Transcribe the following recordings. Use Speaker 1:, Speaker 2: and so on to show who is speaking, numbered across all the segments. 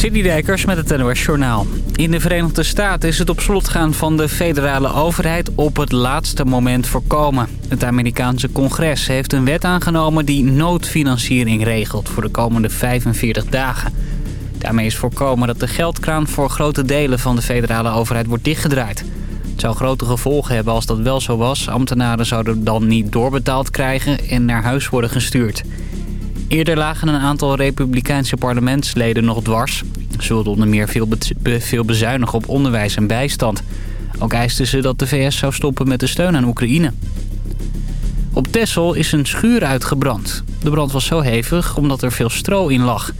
Speaker 1: Dijkers met het NOS Journaal. In de Verenigde Staten is het op slot gaan van de federale overheid op het laatste moment voorkomen. Het Amerikaanse congres heeft een wet aangenomen die noodfinanciering regelt voor de komende 45 dagen. Daarmee is voorkomen dat de geldkraan voor grote delen van de federale overheid wordt dichtgedraaid. Het zou grote gevolgen hebben als dat wel zo was. Ambtenaren zouden dan niet doorbetaald krijgen en naar huis worden gestuurd. Eerder lagen een aantal republikeinse parlementsleden nog dwars. Ze wilden onder meer veel, veel bezuinigen op onderwijs en bijstand. Ook eisten ze dat de VS zou stoppen met de steun aan Oekraïne. Op Texel is een schuur uitgebrand. De brand was zo hevig omdat er veel stro in lag.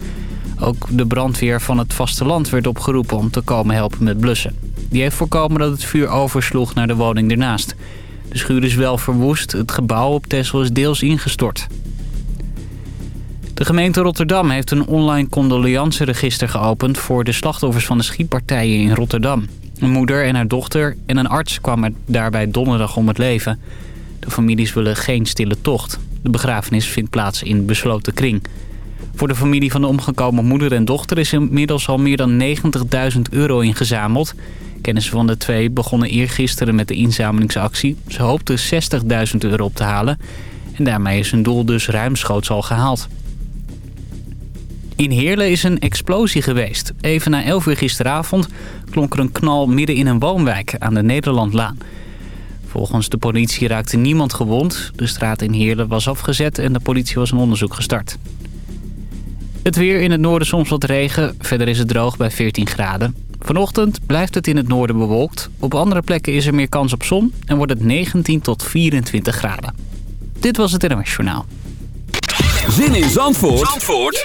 Speaker 1: Ook de brandweer van het vasteland werd opgeroepen om te komen helpen met blussen. Die heeft voorkomen dat het vuur oversloeg naar de woning ernaast. De schuur is wel verwoest. Het gebouw op Texel is deels ingestort. De gemeente Rotterdam heeft een online condoleanceregister geopend... voor de slachtoffers van de schietpartijen in Rotterdam. Een moeder en haar dochter en een arts kwamen daarbij donderdag om het leven. De families willen geen stille tocht. De begrafenis vindt plaats in besloten kring. Voor de familie van de omgekomen moeder en dochter is inmiddels al meer dan 90.000 euro ingezameld. Kennissen van de twee begonnen eergisteren met de inzamelingsactie. Ze hoopten 60.000 euro op te halen. En daarmee is hun doel dus ruimschoots al gehaald. In Heerlen is een explosie geweest. Even na 11 uur gisteravond klonk er een knal midden in een woonwijk aan de Nederlandlaan. Volgens de politie raakte niemand gewond. De straat in Heerlen was afgezet en de politie was een onderzoek gestart. Het weer in het noorden soms wat regen. Verder is het droog bij 14 graden. Vanochtend blijft het in het noorden bewolkt. Op andere plekken is er meer kans op zon en wordt het 19 tot 24 graden. Dit was het NMS Journaal.
Speaker 2: Zin in Zandvoort, Zandvoort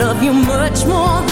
Speaker 3: love you much more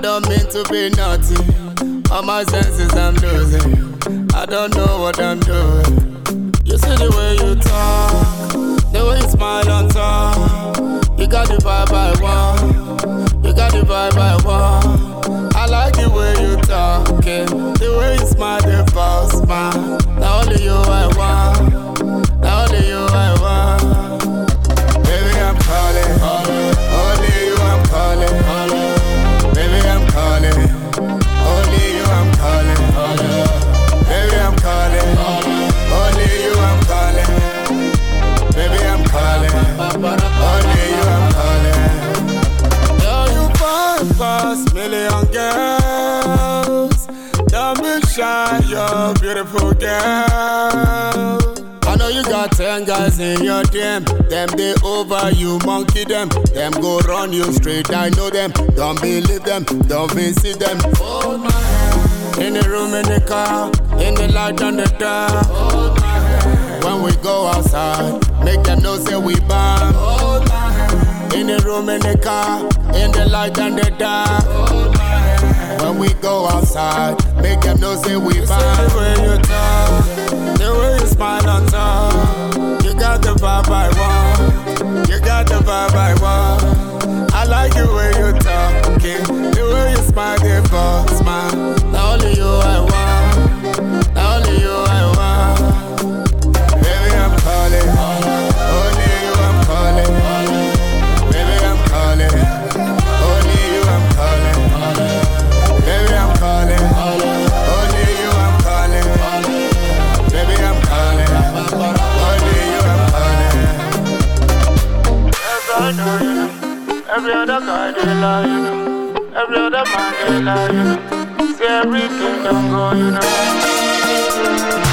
Speaker 3: don't mean to be naughty. All my senses I'm losing. I don't know what I'm doing. You see the way you talk, the way you smile on top. You got the vibe I want. You
Speaker 4: got the vibe I want. I like the way you talk, the way you smile, the false smile. Now only you I want. calling. All day you are calling. Girl, you bypass million girls. Don't be shy, you're beautiful girl. I know you got ten guys in your DM. Them they over you, monkey them. Them go run you straight, I know them. Don't believe them, don't visit them. Hold my hand. In the room, in the car, in the light, on the dark. Hold my hand. When we go outside, make them know say we bomb. Hold my hand. In the room, in the car, in the light and the dark. Hold my hand. When we go outside, make them know say we bomb. The way you talk, the way you smile on top, you got the vibe I want. You got the vibe I want. I like the way you talking, the way you smile, the boss Every other guy they lie, you know. Every other man they lie, you know. See everything don't go, you know.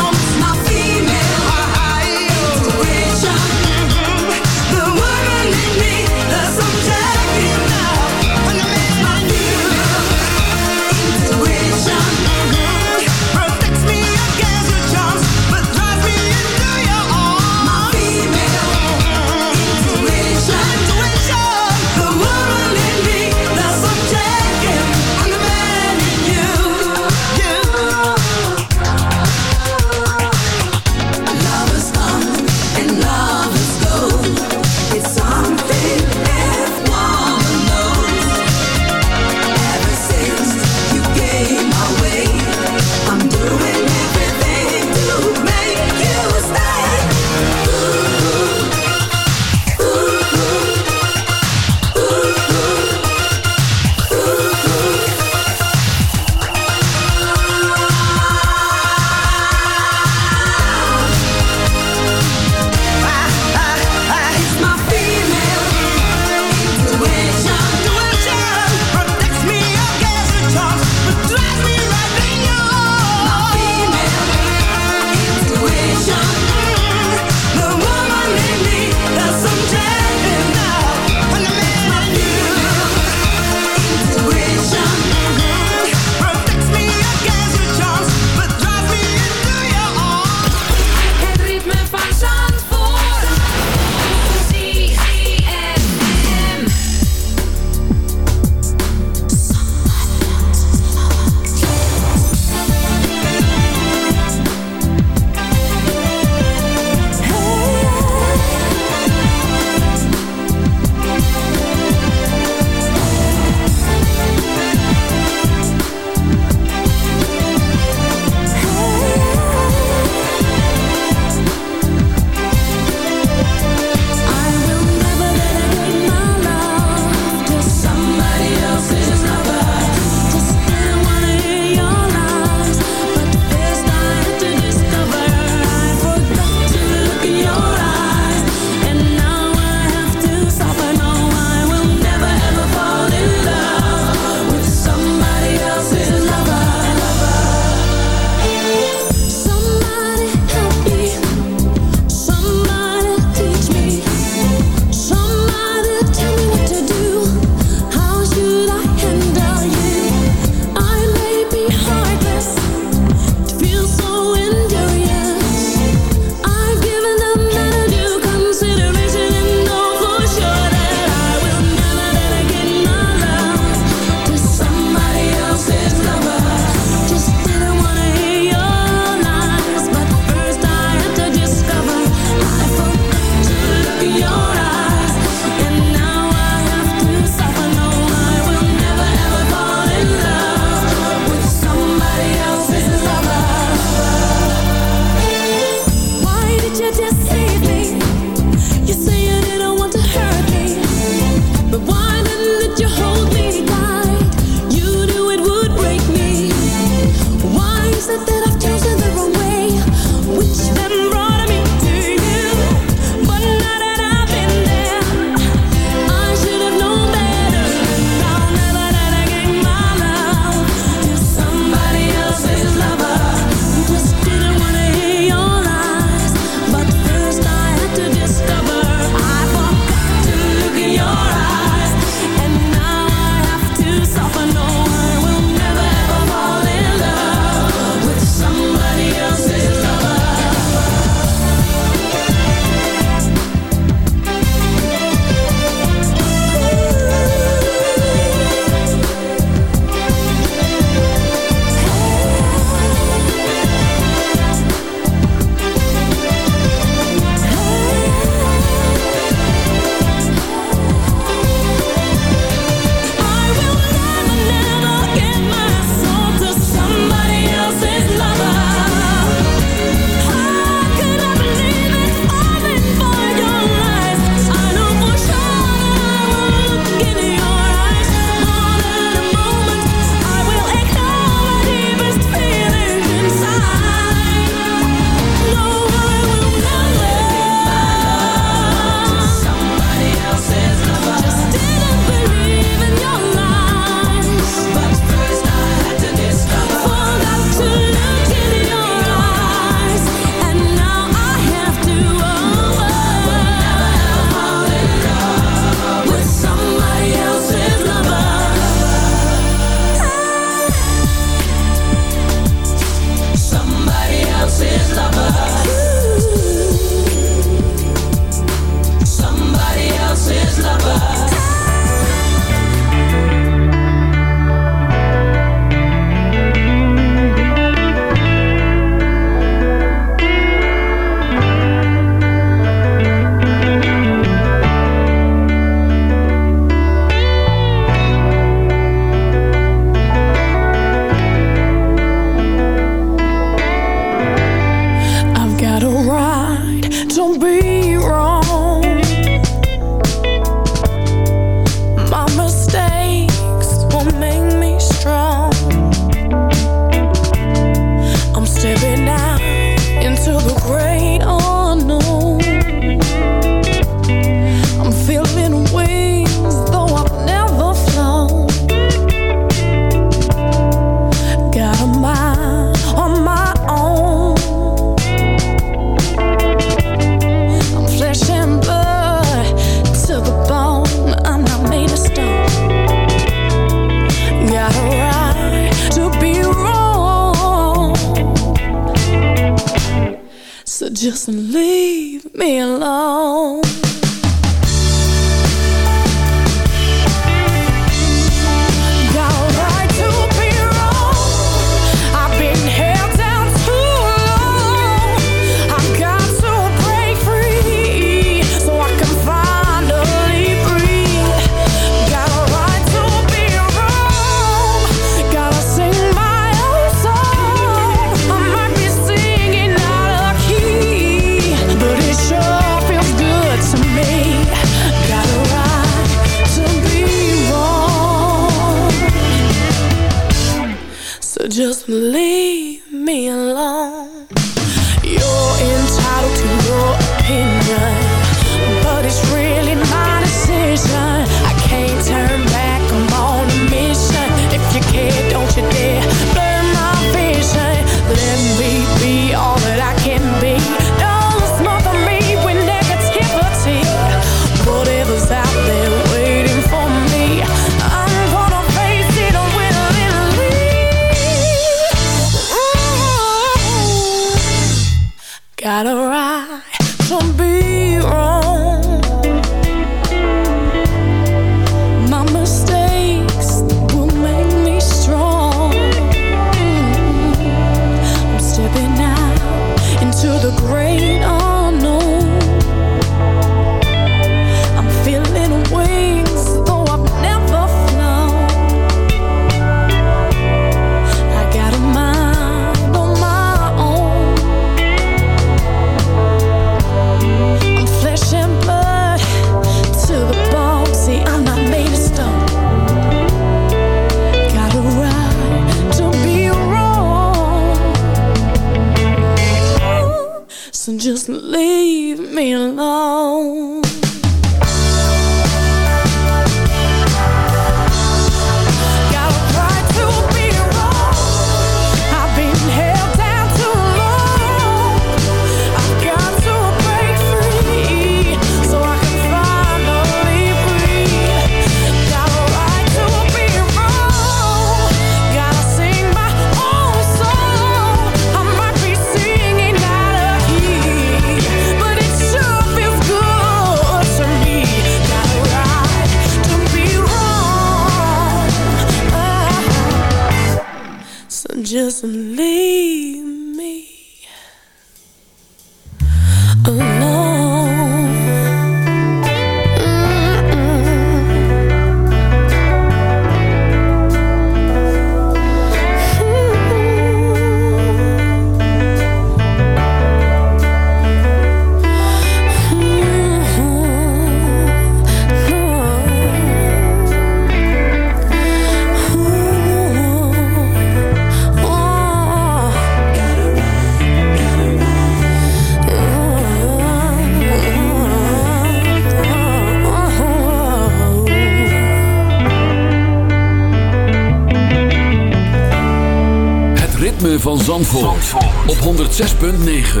Speaker 5: 106.9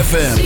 Speaker 5: FM.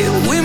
Speaker 5: till we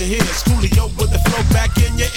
Speaker 5: to his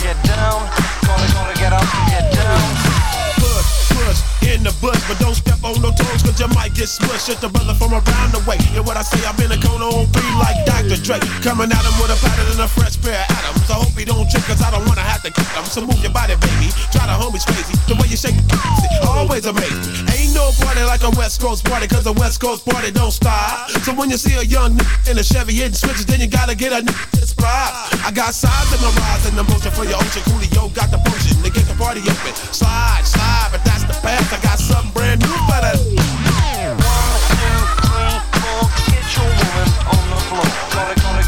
Speaker 6: Get down. Get
Speaker 7: smushed. It's the brother from around the way. And what I say, I'm in a cone on three like Dr. Dre. Coming at him with a pattern and a fresh pair of atoms. I hope he don't trip, cause I don't wanna have to kick him. So move your body, baby. Try the homies crazy. The way you shake it, always amazing. Ain't no party like a West Coast party, cause a West Coast party don't stop. So when you see a young nigga in a Chevy hitting switches, then you gotta get a that's pride. I got sides in my rise and emotion for your ocean. Coolio got the potion to get the party open. Slide, slide, but that's the path. I got something brand new for.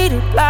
Speaker 8: op de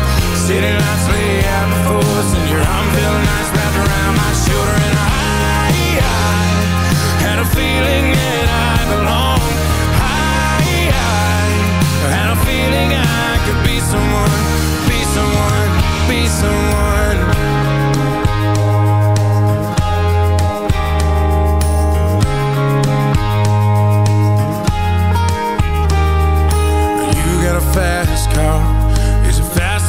Speaker 9: City lights lay out before us, and your arm felt nice wrapped around my shoulder. And I, I had a feeling that I belonged. I, I had a feeling I could be someone, be someone, be someone. You got a fast car.